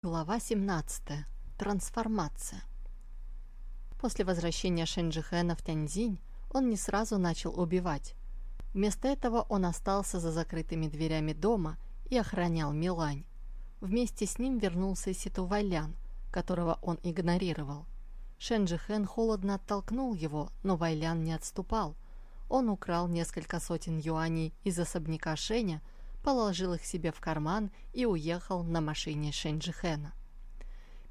Глава 17. Трансформация. После возвращения Шенджихэна в Тяньцзинь он не сразу начал убивать. Вместо этого он остался за закрытыми дверями дома и охранял Милань. Вместе с ним вернулся Ситу Вайлян, которого он игнорировал. Шенджихэн холодно оттолкнул его, но Вайлян не отступал. Он украл несколько сотен юаней из особняка Шеня – положил их себе в карман и уехал на машине Шенджихена.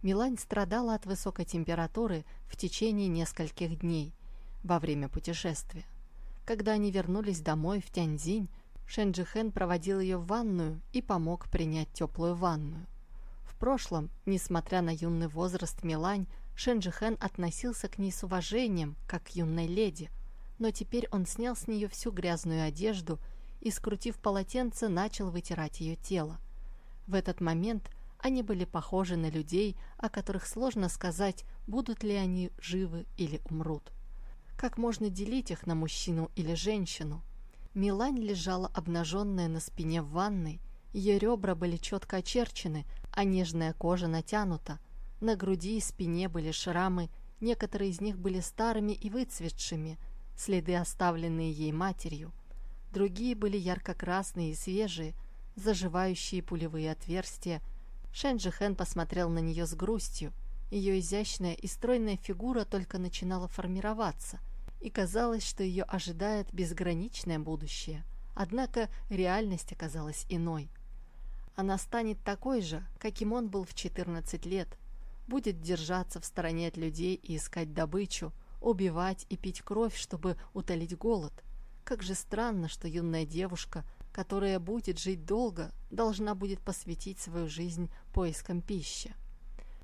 Милань страдала от высокой температуры в течение нескольких дней во время путешествия. Когда они вернулись домой в Тяньцзинь, Шенджихен проводил ее в ванную и помог принять теплую ванную. В прошлом, несмотря на юный возраст Милань, Шенджихен относился к ней с уважением, как к юной леди, но теперь он снял с нее всю грязную одежду и, скрутив полотенце, начал вытирать ее тело. В этот момент они были похожи на людей, о которых сложно сказать, будут ли они живы или умрут. Как можно делить их на мужчину или женщину? Милань лежала обнаженная на спине в ванной, ее ребра были четко очерчены, а нежная кожа натянута. На груди и спине были шрамы, некоторые из них были старыми и выцветшими, следы, оставленные ей матерью. Другие были ярко-красные и свежие, заживающие пулевые отверстия. Шэнджи Хэн посмотрел на нее с грустью. Ее изящная и стройная фигура только начинала формироваться, и казалось, что ее ожидает безграничное будущее. Однако реальность оказалась иной. Она станет такой же, каким он был в 14 лет, будет держаться в стороне от людей и искать добычу, убивать и пить кровь, чтобы утолить голод. Как же странно, что юная девушка, которая будет жить долго, должна будет посвятить свою жизнь поискам пищи.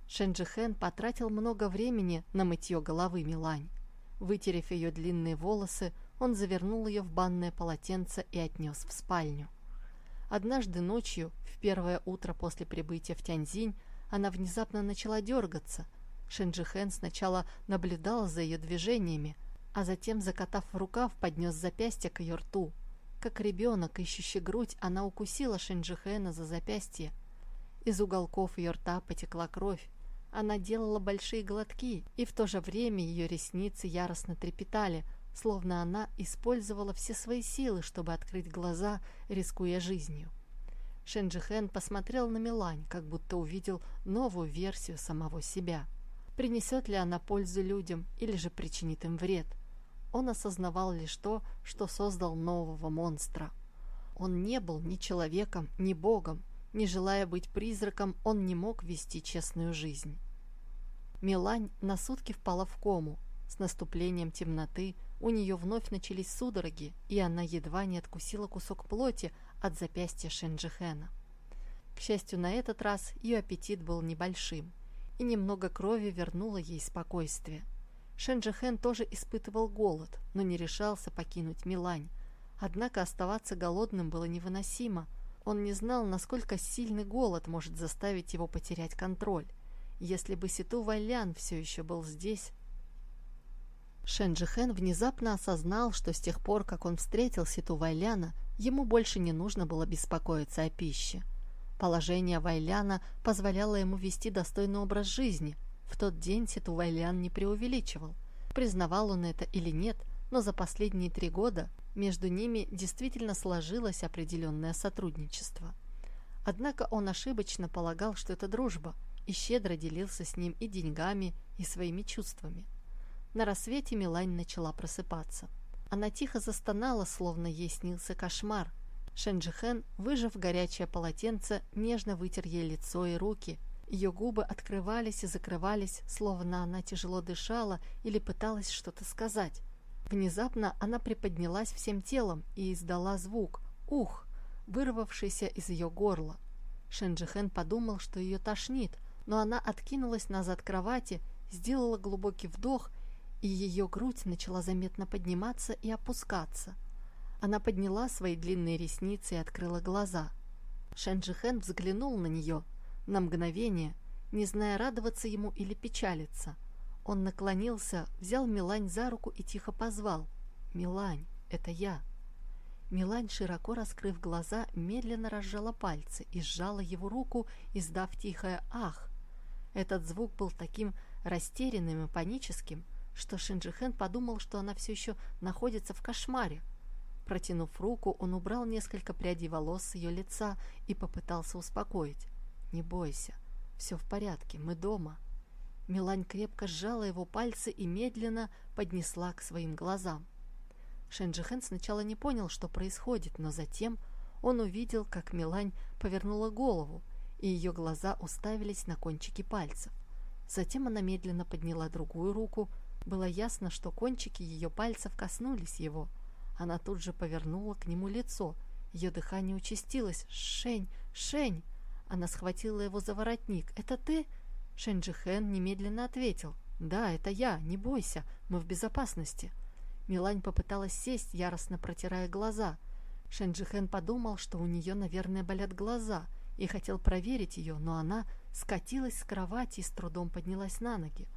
Шенджихен потратил много времени на мытье головы Милань. Вытерев ее длинные волосы, он завернул ее в банное полотенце и отнес в спальню. Однажды ночью, в первое утро после прибытия в Тяньзинь, она внезапно начала дергаться. Шенджихен сначала наблюдал за ее движениями, а затем, закатав рукав, поднес запястье к ее рту. Как ребенок, ищущий грудь, она укусила Шенджихена за запястье. Из уголков ее рта потекла кровь. Она делала большие глотки, и в то же время ее ресницы яростно трепетали, словно она использовала все свои силы, чтобы открыть глаза, рискуя жизнью. Шенджихен посмотрел на Милань, как будто увидел новую версию самого себя. Принесет ли она пользу людям или же причинит им вред – он осознавал лишь то, что создал нового монстра. Он не был ни человеком, ни богом. Не желая быть призраком, он не мог вести честную жизнь. Милань на сутки впала в кому. С наступлением темноты у нее вновь начались судороги, и она едва не откусила кусок плоти от запястья Шенджихена. К счастью, на этот раз ее аппетит был небольшим, и немного крови вернуло ей спокойствие. Шенджихен тоже испытывал голод, но не решался покинуть Милань. Однако оставаться голодным было невыносимо. Он не знал, насколько сильный голод может заставить его потерять контроль. Если бы Ситу Вайлян все еще был здесь... Шенджихен внезапно осознал, что с тех пор, как он встретил Ситу Вайляна, ему больше не нужно было беспокоиться о пище. Положение Вайляна позволяло ему вести достойный образ жизни – в тот день Ситувайлян не преувеличивал. Признавал он это или нет, но за последние три года между ними действительно сложилось определенное сотрудничество. Однако он ошибочно полагал, что это дружба, и щедро делился с ним и деньгами, и своими чувствами. На рассвете Милань начала просыпаться. Она тихо застонала, словно ей снился кошмар. Шенджихен, выжав горячее полотенце, нежно вытер ей лицо и руки, ее губы открывались и закрывались, словно она тяжело дышала или пыталась что-то сказать. Внезапно она приподнялась всем телом и издала звук «Ух!», вырвавшийся из ее горла. Шенджихен подумал, что ее тошнит, но она откинулась назад кровати, сделала глубокий вдох, и ее грудь начала заметно подниматься и опускаться. Она подняла свои длинные ресницы и открыла глаза. Шенджихен взглянул на нее – на мгновение, не зная радоваться ему или печалиться. Он наклонился, взял Милань за руку и тихо позвал. «Милань, это я». Милань, широко раскрыв глаза, медленно разжала пальцы и сжала его руку, издав тихое «ах». Этот звук был таким растерянным и паническим, что Шинджихен подумал, что она все еще находится в кошмаре. Протянув руку, он убрал несколько прядей волос с ее лица и попытался успокоить. «Не бойся, все в порядке, мы дома». Милань крепко сжала его пальцы и медленно поднесла к своим глазам. Шенджихен сначала не понял, что происходит, но затем он увидел, как Милань повернула голову, и ее глаза уставились на кончики пальцев. Затем она медленно подняла другую руку. Было ясно, что кончики ее пальцев коснулись его. Она тут же повернула к нему лицо. Ее дыхание участилось. «Шень! Шень!» Она схватила его за воротник. «Это ты?» Шенджихен немедленно ответил. «Да, это я. Не бойся. Мы в безопасности». Милань попыталась сесть, яростно протирая глаза. Шенджихен подумал, что у нее, наверное, болят глаза, и хотел проверить ее, но она скатилась с кровати и с трудом поднялась на ноги.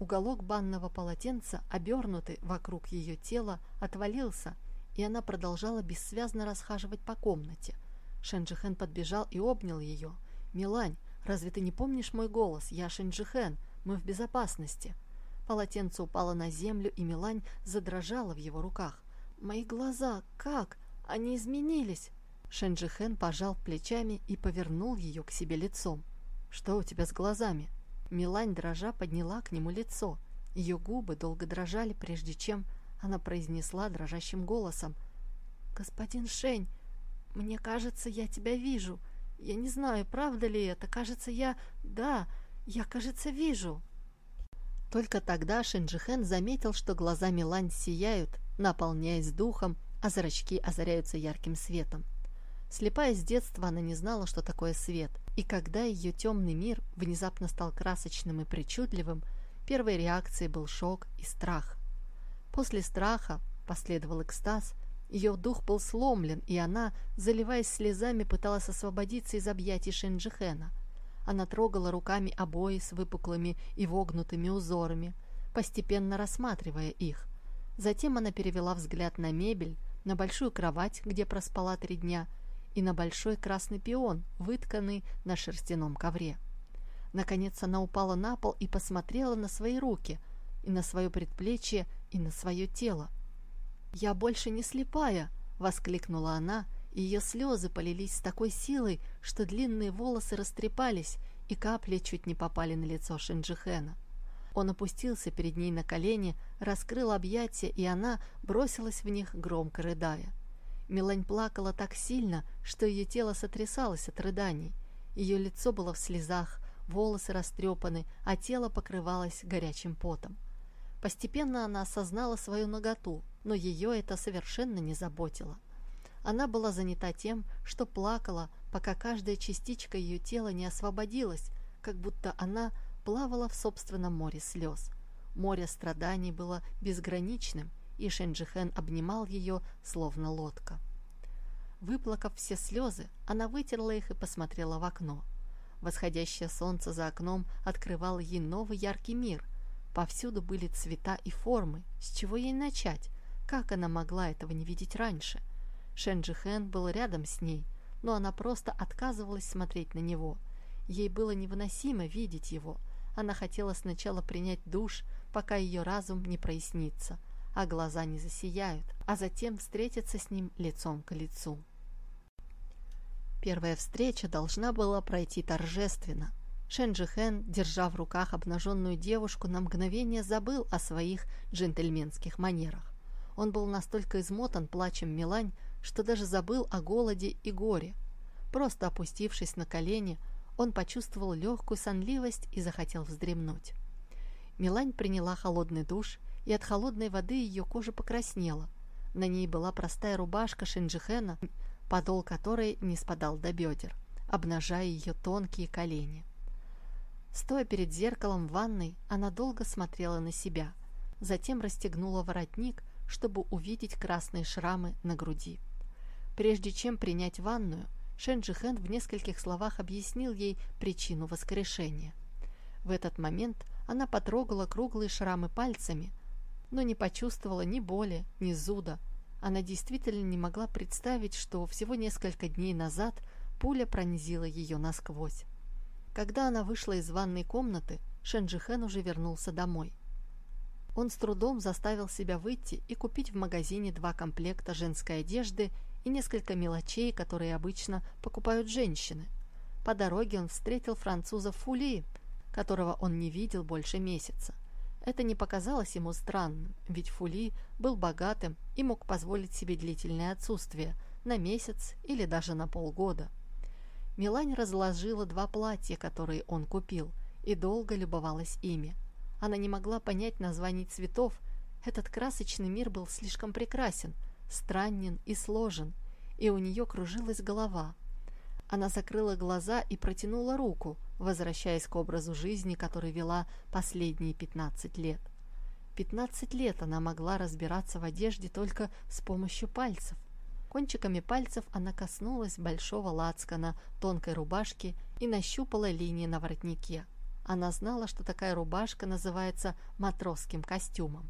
Уголок банного полотенца, обернутый вокруг ее тела, отвалился, и она продолжала бессвязно расхаживать по комнате. Шенджихен подбежал и обнял ее. «Милань, разве ты не помнишь мой голос? Я Шенджихен, мы в безопасности». Полотенце упало на землю, и Милань задрожала в его руках. «Мои глаза! Как? Они изменились!» Шенджихен пожал плечами и повернул ее к себе лицом. «Что у тебя с глазами?» Милань дрожа подняла к нему лицо. Ее губы долго дрожали, прежде чем она произнесла дрожащим голосом. «Господин Шень, мне кажется, я тебя вижу. Я не знаю, правда ли это. Кажется, я... Да, я, кажется, вижу». Только тогда Шинджихен заметил, что глаза Милань сияют, наполняясь духом, а зрачки озаряются ярким светом. Слепая с детства, она не знала, что такое свет, и когда ее темный мир внезапно стал красочным и причудливым, первой реакцией был шок и страх. После страха последовал экстаз, ее дух был сломлен, и она, заливаясь слезами, пыталась освободиться из объятий Шинджихена – она трогала руками обои с выпуклыми и вогнутыми узорами, постепенно рассматривая их. Затем она перевела взгляд на мебель, на большую кровать, где проспала три дня, и на большой красный пион, вытканный на шерстяном ковре. Наконец она упала на пол и посмотрела на свои руки, и на свое предплечье, и на свое тело. «Я больше не слепая!» — воскликнула она — ее слезы полились с такой силой, что длинные волосы растрепались, и капли чуть не попали на лицо Шинджихена. Он опустился перед ней на колени, раскрыл объятия, и она бросилась в них, громко рыдая. Милань плакала так сильно, что ее тело сотрясалось от рыданий. Ее лицо было в слезах, волосы растрепаны, а тело покрывалось горячим потом. Постепенно она осознала свою наготу, но ее это совершенно не заботило. Она была занята тем, что плакала, пока каждая частичка ее тела не освободилась, как будто она плавала в собственном море слез. Море страданий было безграничным, и Шенджихен обнимал ее, словно лодка. Выплакав все слезы, она вытерла их и посмотрела в окно. Восходящее солнце за окном открывало ей новый яркий мир. Повсюду были цвета и формы. С чего ей начать? Как она могла этого не видеть раньше? Шенджи Хэн был рядом с ней, но она просто отказывалась смотреть на него. Ей было невыносимо видеть его. Она хотела сначала принять душ, пока ее разум не прояснится, а глаза не засияют, а затем встретиться с ним лицом к лицу. Первая встреча должна была пройти торжественно. Шенджи Хэн, держа в руках обнаженную девушку, на мгновение забыл о своих джентльменских манерах. Он был настолько измотан плачем Милань, что даже забыл о голоде и горе. Просто опустившись на колени, он почувствовал легкую сонливость и захотел вздремнуть. Милань приняла холодный душ, и от холодной воды ее кожа покраснела. На ней была простая рубашка Шинджихена, подол которой не спадал до бедер, обнажая ее тонкие колени. Стоя перед зеркалом в ванной, она долго смотрела на себя, затем расстегнула воротник, чтобы увидеть красные шрамы на груди. Прежде чем принять ванную, Шенджи Хэн в нескольких словах объяснил ей причину воскрешения. В этот момент она потрогала круглые шрамы пальцами, но не почувствовала ни боли, ни зуда. Она действительно не могла представить, что всего несколько дней назад пуля пронзила ее насквозь. Когда она вышла из ванной комнаты, Шенджихен уже вернулся домой. Он с трудом заставил себя выйти и купить в магазине два комплекта женской одежды и несколько мелочей, которые обычно покупают женщины. По дороге он встретил француза Фули, которого он не видел больше месяца. Это не показалось ему странным, ведь Фули был богатым и мог позволить себе длительное отсутствие на месяц или даже на полгода. Милань разложила два платья, которые он купил, и долго любовалась ими. Она не могла понять названий цветов. Этот красочный мир был слишком прекрасен, странен и сложен, и у нее кружилась голова. Она закрыла глаза и протянула руку, возвращаясь к образу жизни, который вела последние 15 лет. 15 лет она могла разбираться в одежде только с помощью пальцев. Кончиками пальцев она коснулась большого лацкана тонкой рубашки и нащупала линии на воротнике. Она знала, что такая рубашка называется матросским костюмом.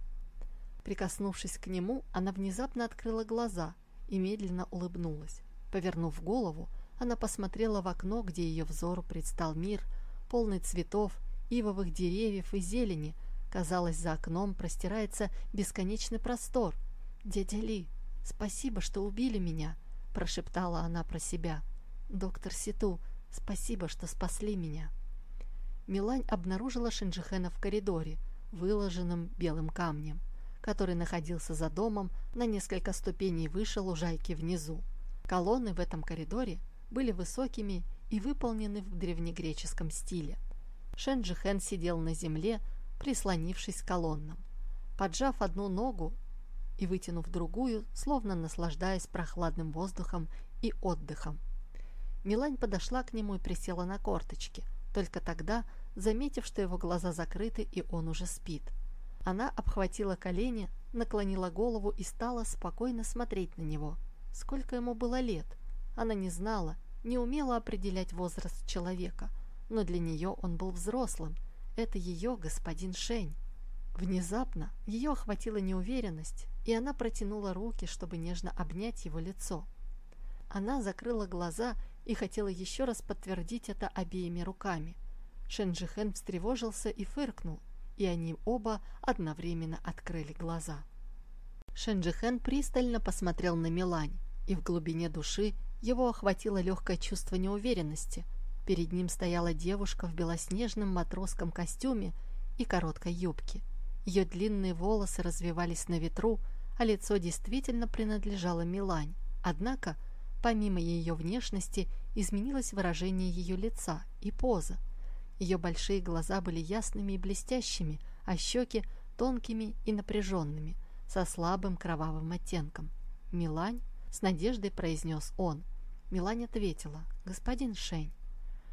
Прикоснувшись к нему, она внезапно открыла глаза и медленно улыбнулась. Повернув голову, она посмотрела в окно, где ее взору предстал мир, полный цветов, ивовых деревьев и зелени. Казалось, за окном простирается бесконечный простор. «Дядя Ли, спасибо, что убили меня», – прошептала она про себя. «Доктор Ситу, спасибо, что спасли меня». Милань обнаружила Шинджихена в коридоре, выложенном белым камнем, который находился за домом на несколько ступеней выше лужайки внизу. Колонны в этом коридоре были высокими и выполнены в древнегреческом стиле. Шенджихен сидел на земле, прислонившись к колоннам. Поджав одну ногу и вытянув другую, словно наслаждаясь прохладным воздухом и отдыхом. Милань подошла к нему и присела на корточки. Только тогда заметив, что его глаза закрыты и он уже спит. Она обхватила колени, наклонила голову и стала спокойно смотреть на него. Сколько ему было лет? Она не знала, не умела определять возраст человека, но для нее он был взрослым. Это ее господин Шень. Внезапно ее охватила неуверенность, и она протянула руки, чтобы нежно обнять его лицо. Она закрыла глаза и хотела еще раз подтвердить это обеими руками – Шенджихен встревожился и фыркнул, и они оба одновременно открыли глаза. Шенджихен пристально посмотрел на Милань, и в глубине души его охватило легкое чувство неуверенности. Перед ним стояла девушка в белоснежном матросском костюме и короткой юбке. Ее длинные волосы развивались на ветру, а лицо действительно принадлежало Милань. Однако, помимо ее внешности, изменилось выражение ее лица и поза – ее большие глаза были ясными и блестящими, а щеки тонкими и напряженными, со слабым кровавым оттенком. «Милань?» — с надеждой произнес он. Милань ответила. «Господин Шень».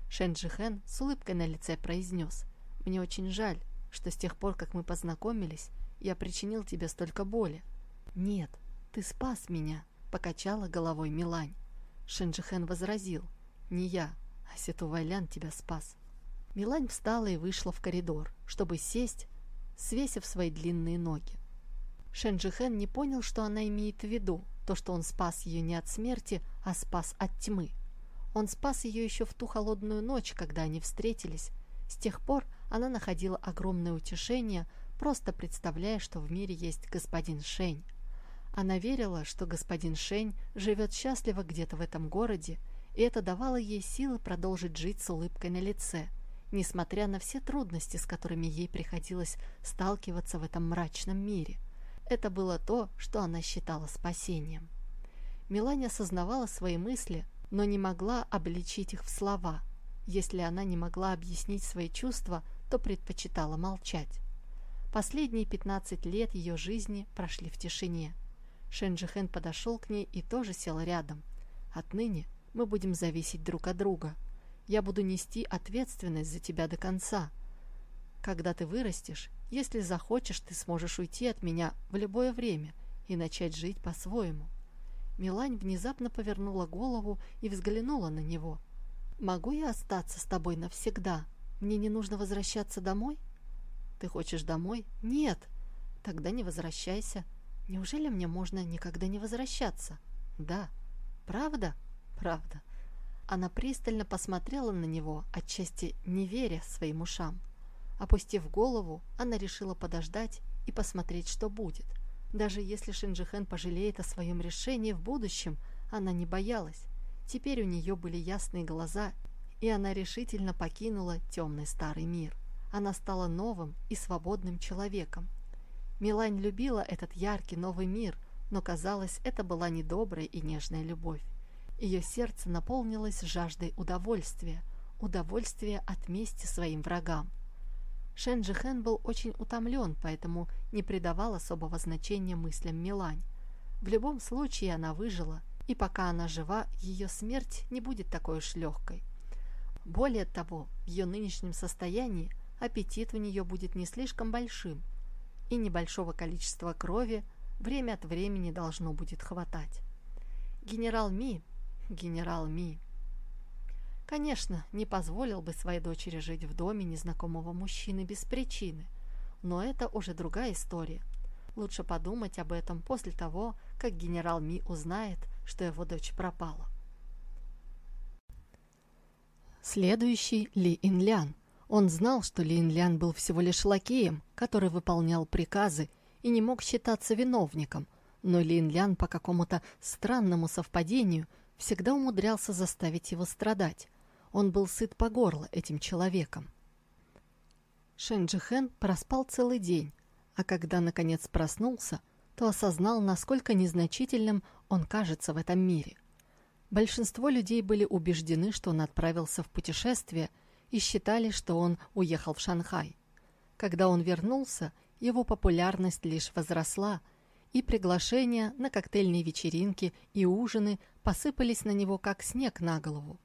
Шэн Джихэн с улыбкой на лице произнес. «Мне очень жаль, что с тех пор, как мы познакомились, я причинил тебе столько боли». «Нет, ты спас меня», — покачала головой Милань. Шэн Джихэн возразил. «Не я, а Сету Вайлян тебя спас». Милань встала и вышла в коридор, чтобы сесть, свесив свои длинные ноги. Шенджихен не понял, что она имеет в виду, то, что он спас ее не от смерти, а спас от тьмы. Он спас ее еще в ту холодную ночь, когда они встретились. С тех пор она находила огромное утешение, просто представляя, что в мире есть господин Шень. Она верила, что господин Шень живет счастливо где-то в этом городе, и это давало ей силы продолжить жить с улыбкой на лице – несмотря на все трудности, с которыми ей приходилось сталкиваться в этом мрачном мире. Это было то, что она считала спасением. Милане осознавала свои мысли, но не могла обличить их в слова. Если она не могла объяснить свои чувства, то предпочитала молчать. Последние 15 лет ее жизни прошли в тишине. Шенджихен подошел к ней и тоже сел рядом. «Отныне мы будем зависеть друг от друга», я буду нести ответственность за тебя до конца. Когда ты вырастешь, если захочешь, ты сможешь уйти от меня в любое время и начать жить по-своему». Милань внезапно повернула голову и взглянула на него. «Могу я остаться с тобой навсегда? Мне не нужно возвращаться домой?» «Ты хочешь домой?» «Нет». «Тогда не возвращайся». Неужели мне можно никогда не возвращаться? Да. Правда? Правда. Она пристально посмотрела на него, отчасти не веря своим ушам. Опустив голову, она решила подождать и посмотреть, что будет. Даже если Шинджихен пожалеет о своем решении в будущем, она не боялась. Теперь у нее были ясные глаза, и она решительно покинула темный старый мир. Она стала новым и свободным человеком. Милань любила этот яркий новый мир, но, казалось, это была недобрая и нежная любовь. Ее сердце наполнилось жаждой удовольствия, удовольствия от мести своим врагам. Шен Джихэн был очень утомлен, поэтому не придавал особого значения мыслям Милань. В любом случае она выжила, и пока она жива, ее смерть не будет такой уж легкой. Более того, в ее нынешнем состоянии аппетит у нее будет не слишком большим, и небольшого количества крови время от времени должно будет хватать. Генерал Ми, генерал Ми, Конечно, не позволил бы своей дочери жить в доме незнакомого мужчины без причины, но это уже другая история. Лучше подумать об этом после того, как генерал Ми узнает, что его дочь пропала. Следующий Ли Инлян. Он знал, что Ли Инлян был всего лишь лакеем, который выполнял приказы и не мог считаться виновником, но Ли Инлян по какому-то странному совпадению всегда умудрялся заставить его страдать. Он был сыт по горло этим человеком. Шенджихен проспал целый день, а когда наконец проснулся, то осознал, насколько незначительным он кажется в этом мире. Большинство людей были убеждены, что он отправился в путешествие и считали, что он уехал в Шанхай. Когда он вернулся, его популярность лишь возросла, и приглашения на коктейльные вечеринки и ужины посыпались на него, как снег на голову.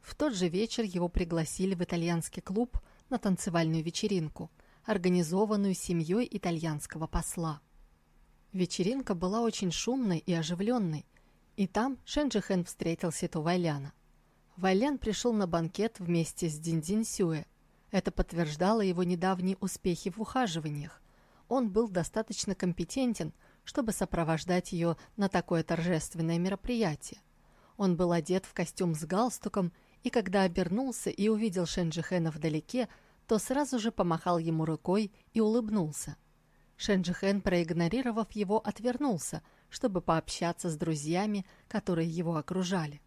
В тот же вечер его пригласили в итальянский клуб на танцевальную вечеринку, организованную семьей итальянского посла. Вечеринка была очень шумной и оживленной, и там Шенджихен встретил Ситу Вайляна. Вайлян пришел на банкет вместе с Диндин Сюэ. Это подтверждало его недавние успехи в ухаживаниях. Он был достаточно компетентен, чтобы сопровождать ее на такое торжественное мероприятие. Он был одет в костюм с галстуком и когда обернулся и увидел Шенджихена вдалеке, то сразу же помахал ему рукой и улыбнулся. Шенджихен, проигнорировав его, отвернулся, чтобы пообщаться с друзьями, которые его окружали.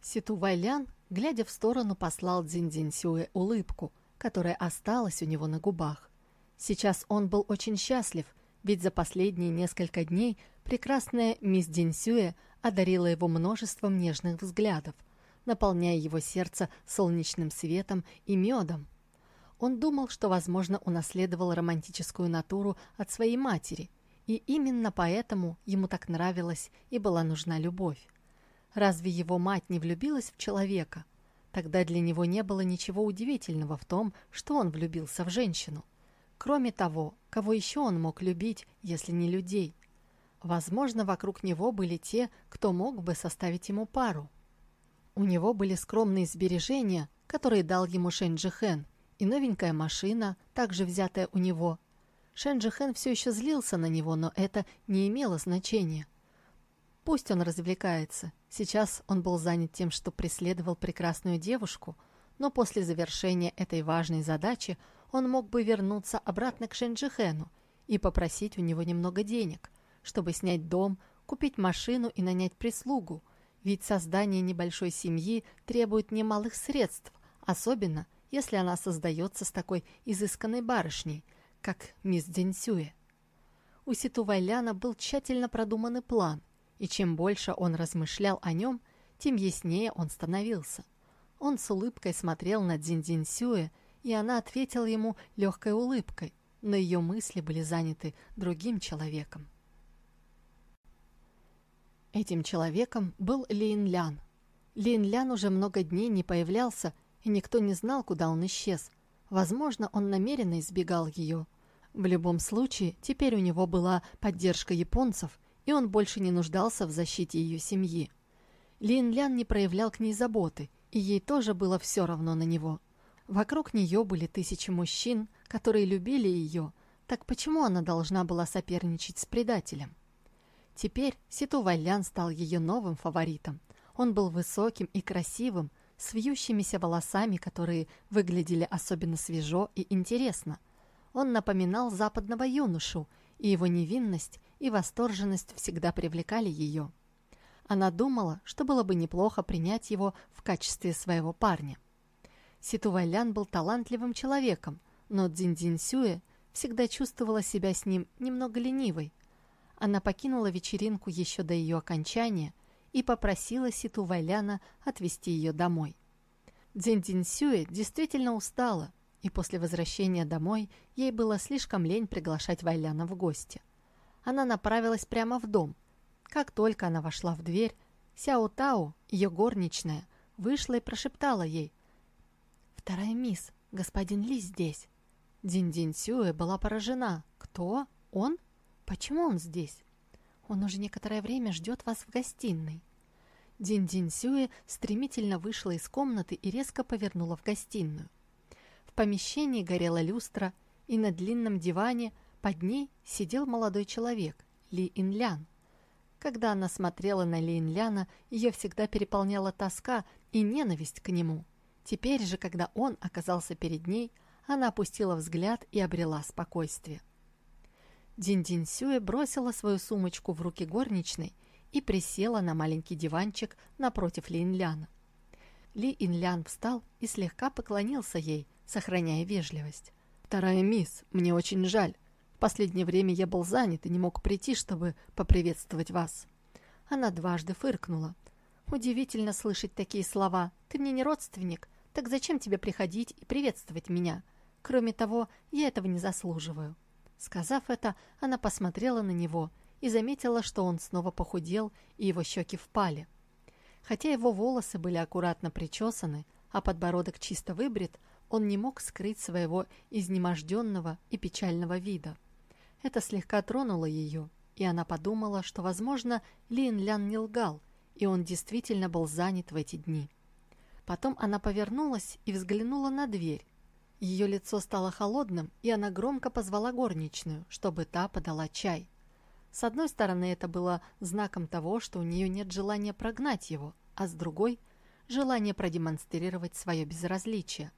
Ситу Вайлян, глядя в сторону, послал Цзиньцзиньсюэ улыбку, которая осталась у него на губах. Сейчас он был очень счастлив, ведь за последние несколько дней прекрасная мисс Динсюэ одарила его множеством нежных взглядов – наполняя его сердце солнечным светом и медом. Он думал, что, возможно, унаследовал романтическую натуру от своей матери, и именно поэтому ему так нравилась и была нужна любовь. Разве его мать не влюбилась в человека? Тогда для него не было ничего удивительного в том, что он влюбился в женщину. Кроме того, кого еще он мог любить, если не людей? Возможно, вокруг него были те, кто мог бы составить ему пару. У него были скромные сбережения, которые дал ему Шэнь Хэн, и новенькая машина, также взятая у него. Шэнь Хэн все еще злился на него, но это не имело значения. Пусть он развлекается. Сейчас он был занят тем, что преследовал прекрасную девушку, но после завершения этой важной задачи он мог бы вернуться обратно к Шенджихену и попросить у него немного денег, чтобы снять дом, купить машину и нанять прислугу – ведь создание небольшой семьи требует немалых средств, особенно если она создается с такой изысканной барышней, как мисс Дзиньсюэ. У Ситу Вайляна был тщательно продуманный план, и чем больше он размышлял о нем, тем яснее он становился. Он с улыбкой смотрел на Дзиньцзиньсюэ, и она ответила ему легкой улыбкой, но ее мысли были заняты другим человеком. Этим человеком был Лин Лян. Лин Лян уже много дней не появлялся, и никто не знал, куда он исчез. Возможно, он намеренно избегал ее. В любом случае, теперь у него была поддержка японцев, и он больше не нуждался в защите ее семьи. Лин Лян не проявлял к ней заботы, и ей тоже было все равно на него. Вокруг нее были тысячи мужчин, которые любили ее, Так почему она должна была соперничать с предателем? Теперь Ситу Вайлян стал ее новым фаворитом. Он был высоким и красивым, с вьющимися волосами, которые выглядели особенно свежо и интересно. Он напоминал западного юношу, и его невинность и восторженность всегда привлекали ее. Она думала, что было бы неплохо принять его в качестве своего парня. Ситу Вайлян был талантливым человеком, но Цзинь Сюэ всегда чувствовала себя с ним немного ленивой. Она покинула вечеринку еще до ее окончания и попросила Ситу Вайляна отвезти ее домой. Цзинь Сюэ действительно устала, и после возвращения домой ей было слишком лень приглашать Вайляна в гости. Она направилась прямо в дом. Как только она вошла в дверь, Сяо Тао, ее горничная, вышла и прошептала ей «Вторая мисс, господин Ли здесь». Динь-Динь Сюэ была поражена. «Кто? Он? Почему он здесь?» «Он уже некоторое время ждет вас в гостиной». Динь-Динь Сюэ стремительно вышла из комнаты и резко повернула в гостиную. В помещении горела люстра, и на длинном диване под ней сидел молодой человек, Ли Инлян. Когда она смотрела на Ли Инляна, ее всегда переполняла тоска и ненависть к нему. Теперь же, когда он оказался перед ней, она опустила взгляд и обрела спокойствие. Динь-Динь Сюэ бросила свою сумочку в руки горничной и присела на маленький диванчик напротив Ли Инляна. Ли Инлян встал и слегка поклонился ей, сохраняя вежливость. «Вторая мисс, мне очень жаль. В последнее время я был занят и не мог прийти, чтобы поприветствовать вас». Она дважды фыркнула. «Удивительно слышать такие слова. Ты мне не родственник, так зачем тебе приходить и приветствовать меня? Кроме того, я этого не заслуживаю». Сказав это, она посмотрела на него и заметила, что он снова похудел и его щеки впали. Хотя его волосы были аккуратно причесаны, а подбородок чисто выбрит, он не мог скрыть своего изнеможденного и печального вида. Это слегка тронуло ее, и она подумала, что, возможно, Лин Лян не лгал, и он действительно был занят в эти дни. Потом она повернулась и взглянула на дверь. Ее лицо стало холодным, и она громко позвала горничную, чтобы та подала чай. С одной стороны, это было знаком того, что у нее нет желания прогнать его, а с другой – желание продемонстрировать свое безразличие.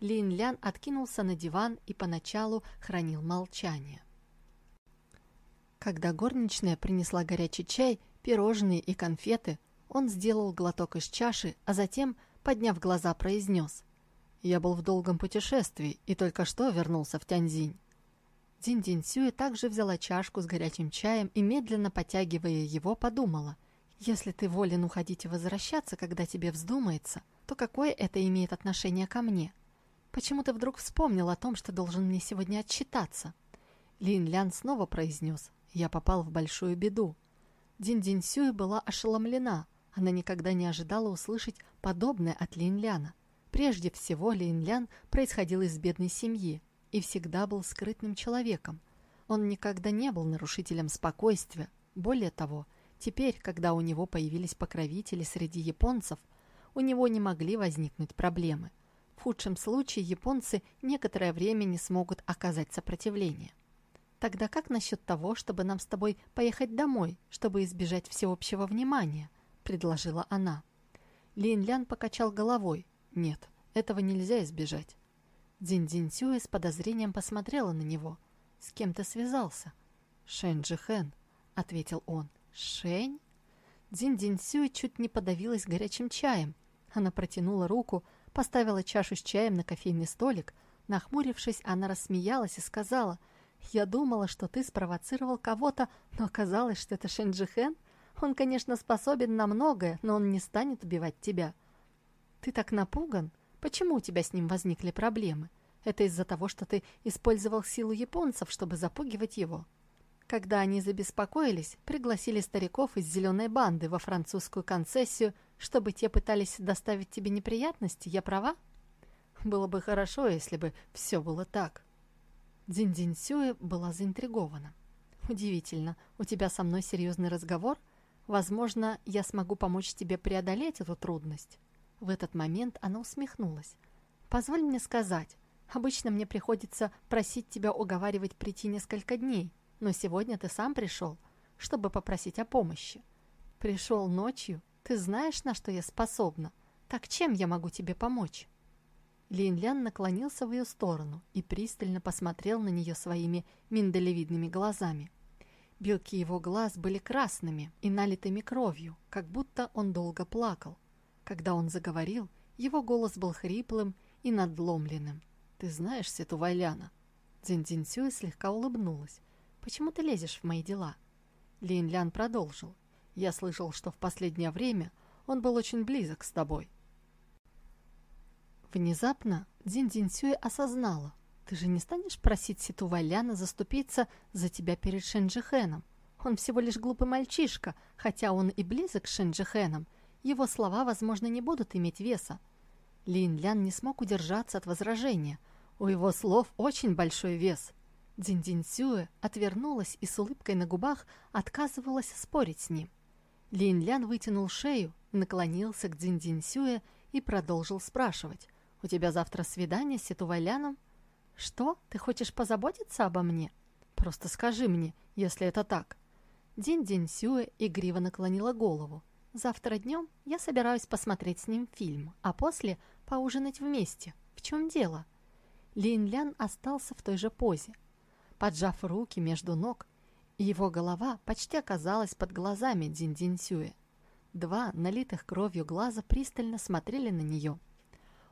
Лин Лян откинулся на диван и поначалу хранил молчание. Когда горничная принесла горячий чай, пирожные и конфеты, он сделал глоток из чаши, а затем – подняв глаза, произнес. «Я был в долгом путешествии и только что вернулся в Тяньзинь». Динь-Динь Сюэ также взяла чашку с горячим чаем и, медленно потягивая его, подумала. «Если ты волен уходить и возвращаться, когда тебе вздумается, то какое это имеет отношение ко мне? Почему ты вдруг вспомнил о том, что должен мне сегодня отчитаться?» Лин Лян снова произнес. «Я попал в большую беду». Динь-Динь Сюэ была ошеломлена – она никогда не ожидала услышать подобное от Линляна. Прежде всего, Линлян происходил из бедной семьи и всегда был скрытным человеком. Он никогда не был нарушителем спокойствия. Более того, теперь, когда у него появились покровители среди японцев, у него не могли возникнуть проблемы. В худшем случае японцы некоторое время не смогут оказать сопротивление. Тогда как насчет того, чтобы нам с тобой поехать домой, чтобы избежать всеобщего внимания – предложила она. Лин Лян покачал головой. Нет, этого нельзя избежать. Дин Дин Сюэ с подозрением посмотрела на него. «С кем ты связался?» «Шэнь Джихэн», — ответил он. «Шэнь?» Дин Дин Сюэ чуть не подавилась горячим чаем. Она протянула руку, поставила чашу с чаем на кофейный столик. Нахмурившись, она рассмеялась и сказала, «Я думала, что ты спровоцировал кого-то, но оказалось, что это Шэнь Джихэн?» Он, конечно, способен на многое, но он не станет убивать тебя. Ты так напуган? Почему у тебя с ним возникли проблемы? Это из-за того, что ты использовал силу японцев, чтобы запугивать его. Когда они забеспокоились, пригласили стариков из зеленой банды во французскую концессию, чтобы те пытались доставить тебе неприятности, я права? Было бы хорошо, если бы все было так. Дзинь-Дзинь Сюэ была заинтригована. «Удивительно, у тебя со мной серьезный разговор?» Возможно, я смогу помочь тебе преодолеть эту трудность». В этот момент она усмехнулась. «Позволь мне сказать, Обычно мне приходится просить тебя уговаривать прийти несколько дней, но сегодня ты сам пришел, чтобы попросить о помощи. Пришел ночью, ты знаешь, на что я способна. Так чем я могу тебе помочь?» Линлян наклонился в ее сторону и пристально посмотрел на нее своими миндалевидными глазами. Белки его глаз были красными и налитыми кровью, как будто он долго плакал. Когда он заговорил, его голос был хриплым и надломленным. «Ты знаешь Сету Вайляна?» Дзинь слегка улыбнулась. «Почему ты лезешь в мои дела?» Лин Лян продолжил. «Я слышал, что в последнее время он был очень близок с тобой». Внезапно Дзин Дзин осознала. «Ты же не станешь просить Ситу Вайляна заступиться за тебя перед Шенджихеном? Он всего лишь глупый мальчишка, хотя он и близок с Шенджихеном. Его слова, возможно, не будут иметь веса. Лин Лян не смог удержаться от возражения. У его слов очень большой вес. Дин Дин Сюэ отвернулась и с улыбкой на губах отказывалась спорить с ним. Лин Лян вытянул шею, наклонился к Дин Дин Сюэ и продолжил спрашивать. «У тебя завтра свидание с Ситувайляном?» «Что? Ты хочешь позаботиться обо мне?» «Просто скажи мне, если это так». Дин Дин Сюэ игриво наклонила голову. Завтра днем я собираюсь посмотреть с ним фильм, а после поужинать вместе. В чем дело? Лин Лян остался в той же позе. Поджав руки между ног, его голова почти оказалась под глазами Дин Дин Сюэ. Два налитых кровью глаза пристально смотрели на нее.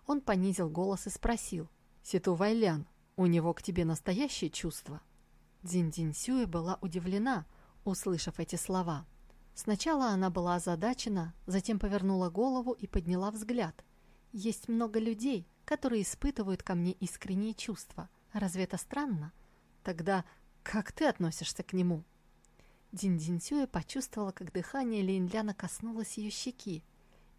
Он понизил голос и спросил. «Ситу Вайлян, у него к тебе настоящее чувство?» Дин Дин Сюэ была удивлена, услышав эти слова. Сначала она была озадачена, затем повернула голову и подняла взгляд. Есть много людей, которые испытывают ко мне искренние чувства. Разве это странно? Тогда как ты относишься к нему? Дин Дин Сюэ почувствовала, как дыхание Линляна коснулось ее щеки,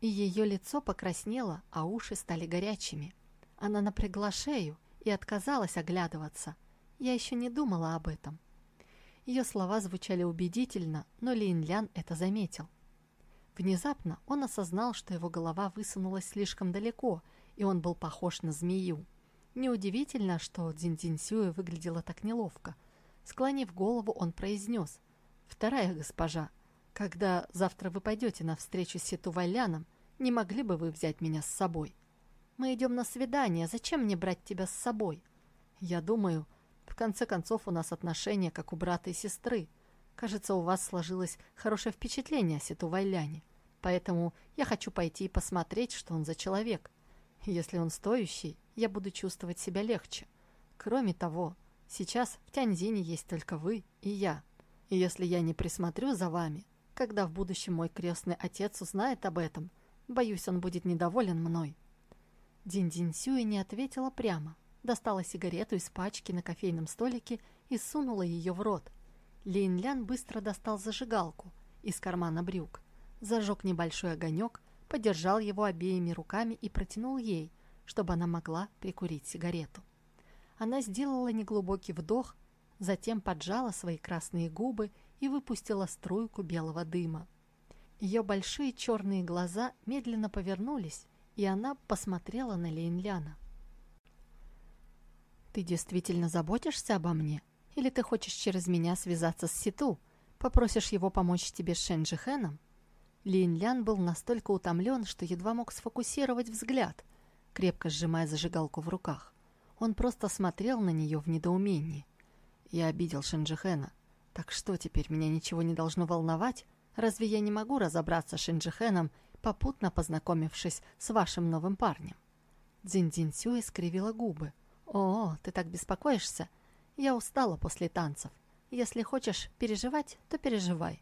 и ее лицо покраснело, а уши стали горячими. Она напрягла шею и отказалась оглядываться. Я еще не думала об этом. Ее слова звучали убедительно, но Лин Лян это заметил. Внезапно он осознал, что его голова высунулась слишком далеко, и он был похож на змею. Неудивительно, что Дзин Дзин Сюэ выглядела так неловко. Склонив голову, он произнес. «Вторая госпожа, когда завтра вы пойдете на встречу с Ситу Вайляном, не могли бы вы взять меня с собой? Мы идем на свидание, зачем мне брать тебя с собой? Я думаю, в конце концов, у нас отношения, как у брата и сестры. Кажется, у вас сложилось хорошее впечатление о Ситу Вайляне. Поэтому я хочу пойти и посмотреть, что он за человек. Если он стоящий, я буду чувствовать себя легче. Кроме того, сейчас в Тяньзине есть только вы и я. И если я не присмотрю за вами, когда в будущем мой крестный отец узнает об этом, боюсь, он будет недоволен мной». Дин-Дин Сюэ не ответила прямо, достала сигарету из пачки на кофейном столике и сунула ее в рот. Лин Лян быстро достал зажигалку из кармана брюк, зажег небольшой огонек, подержал его обеими руками и протянул ей, чтобы она могла прикурить сигарету. Она сделала неглубокий вдох, затем поджала свои красные губы и выпустила струйку белого дыма. Ее большие черные глаза медленно повернулись, и она посмотрела на Лейнляна. «Ты действительно заботишься обо мне? Или ты хочешь через меня связаться с Ситу? Попросишь его помочь тебе с Шенджихеном?» Лин Лян был настолько утомлен, что едва мог сфокусировать взгляд, крепко сжимая зажигалку в руках. Он просто смотрел на нее в недоумении. «Я обидел Шенджихена. Так что, теперь меня ничего не должно волновать? Разве я не могу разобраться с Шенджихеном, попутно познакомившись с вашим новым парнем?» Дзинь-Дзинь Сюэ скривила губы. «О, ты так беспокоишься? Я устала после танцев. Если хочешь переживать, то переживай.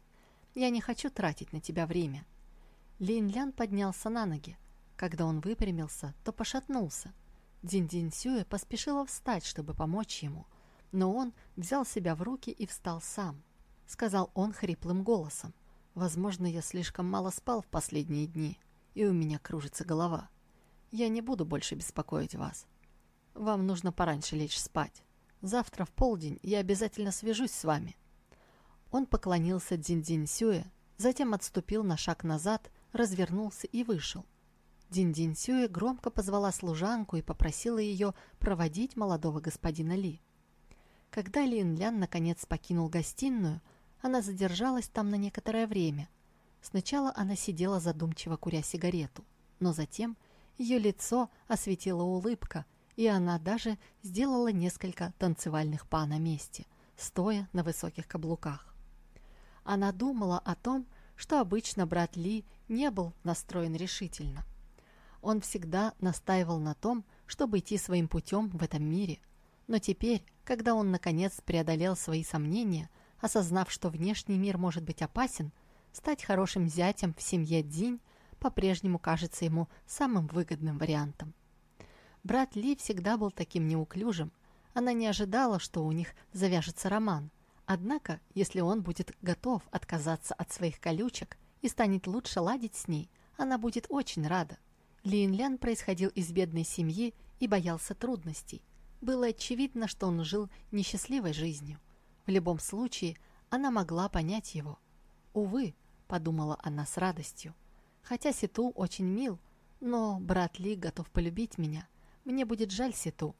Я не хочу тратить на тебя время». Лин Лян поднялся на ноги. Когда он выпрямился, то пошатнулся. Дин Сюэ поспешила встать, чтобы помочь ему, но он взял себя в руки и встал сам. Сказал он хриплым голосом. «Возможно, я слишком мало спал в последние дни, и у меня кружится голова. Я не буду больше беспокоить вас. Вам нужно пораньше лечь спать. Завтра в полдень я обязательно свяжусь с вами». Он поклонился Дзинь-Дзинь Сюэ, затем отступил на шаг назад, развернулся и вышел. Дин-Дин Сюэ громко позвала служанку и попросила ее проводить молодого господина Ли. Когда Лин Лян наконец покинул гостиную, она задержалась там на некоторое время. Сначала она сидела задумчиво куря сигарету, но затем ее лицо осветила улыбка, и она даже сделала несколько танцевальных па на месте, стоя на высоких каблуках. Она думала о том, что обычно брат Ли не был настроен решительно. Он всегда настаивал на том, чтобы идти своим путем в этом мире, но теперь, когда он наконец преодолел свои сомнения, осознав, что внешний мир может быть опасен, стать хорошим зятем в семье Дзинь по-прежнему кажется ему самым выгодным вариантом. Брат Ли всегда был таким неуклюжим. Она не ожидала, что у них завяжется роман. Однако, если он будет готов отказаться от своих колючек и станет лучше ладить с ней, она будет очень рада. Ли Инлян происходил из бедной семьи и боялся трудностей. Было очевидно, что он жил несчастливой жизнью. В любом случае, она могла понять его. «Увы», — подумала она с радостью, — Хотя Ситу очень мил, но брат Ли готов полюбить меня. Мне будет жаль Ситу.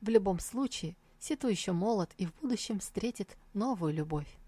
В любом случае, Ситу еще молод и в будущем встретит новую любовь.